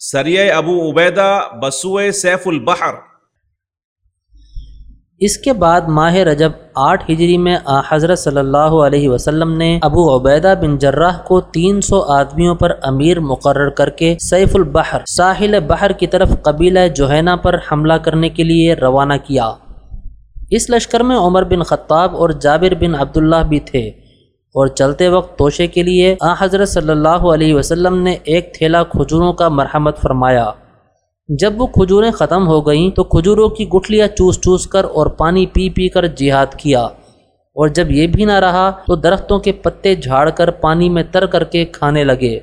سریع ابو عبیدہ بسوئے safe البحر۔ اس کے بعد ماہ رجب آٹھ ہجری میں آ حضرت صلی اللہ علیہ وسلم نے ابو عبیدہ بن جراح کو تین سو آدمیوں پر امیر مقرر کر کے سیف البحر، ساحل بحر کی طرف قبیلہ جوہینہ پر حملہ کرنے کے لیے روانہ کیا۔ اس لشکر میں عمر بن خطاب اور جابر بن عبداللہ بھی تھے۔ اور چلتے وقت توشے کے لیے آ حضرت صلی اللہ علیہ وسلم نے ایک تھیلا کھجوروں کا مرحمت فرمایا۔ جب وہ کھجوریں ختم ہو گئیں تو کھجوروں کی گٹھلیاں چوس چوس کر اور پانی پی پی کر جہاد کیا۔ اور جب یہ بھی نہ رہا تو درختوں کے پتے جھاڑ کر پانی میں تر کر کے کھانے لگے۔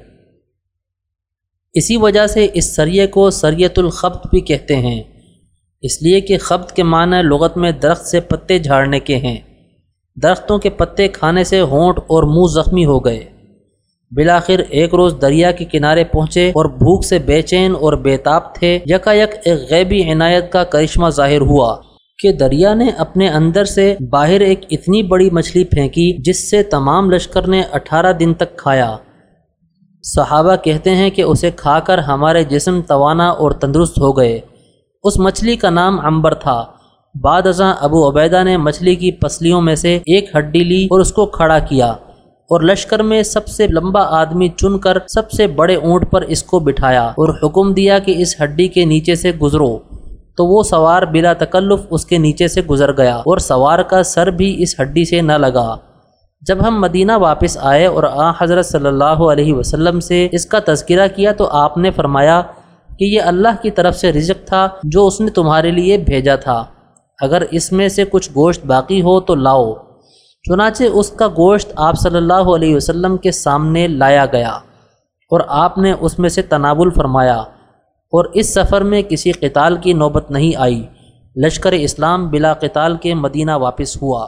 اسی وجہ سے اس سریے کو سریت الخبت بھی کہتے ہیں۔ اس لیے کہ خبت کے معنی لغت میں درخت سے پتے جھاڑنے کے ہیں۔ درختوں کے پتے کھانے سے ہونٹ اور منہ زخمی ہو گئے۔ بلاخر ایک روز دریا کے کنارے پہنچے اور بھوک سے بے چین اور بےتاب تھے۔ یکا یک ایک غیبی عنایت کا کرشمہ ظاہر ہوا کہ دریا نے اپنے اندر سے باہر ایک اتنی بڑی مچھلی پھینکی جس سے تمام لشکر نے اٹھارہ دن تک کھایا۔ صحابہ کہتے ہیں کہ اسے کھا کر ہمارے جسم توانا اور تندرست ہو گئے۔ اس مچھلی کا نام عمبر تھا۔ بعد ازاں ابو عبیدہ نے مچھلی کی پسلیوں میں سے ایک ہڈی لی اور اس کو کھڑا کیا اور لشکر میں سب سے لمبا آدمی چن کر سب سے بڑے اونٹ پر اس کو بٹھایا اور حکم دیا کہ اس ہڈی کے نیچے سے گزرو۔ تو وہ سوار بلا تکلف اس کے نیچے سے گزر گیا اور سوار کا سر بھی اس ہڈی سے نہ لگا۔ جب ہم مدینہ واپس آئے اور آ حضرت صلی اللہ علیہ وسلم سے اس کا تذکرہ کیا تو آپ نے فرمایا کہ یہ اللہ کی طرف سے رزق تھا جو اس نے تمہارے لیے بھیجا تھا۔ اگر اس میں سے کچھ گوشت باقی ہو تو لاؤ۔ چنانچہ اس کا گوشت آپ صلی اللہ علیہ وسلم کے سامنے لایا گیا اور آپ نے اس میں سے تناول فرمایا اور اس سفر میں کسی قتال کی نوبت نہیں آئی۔ لشکر اسلام بلا قتال کے مدینہ واپس ہوا۔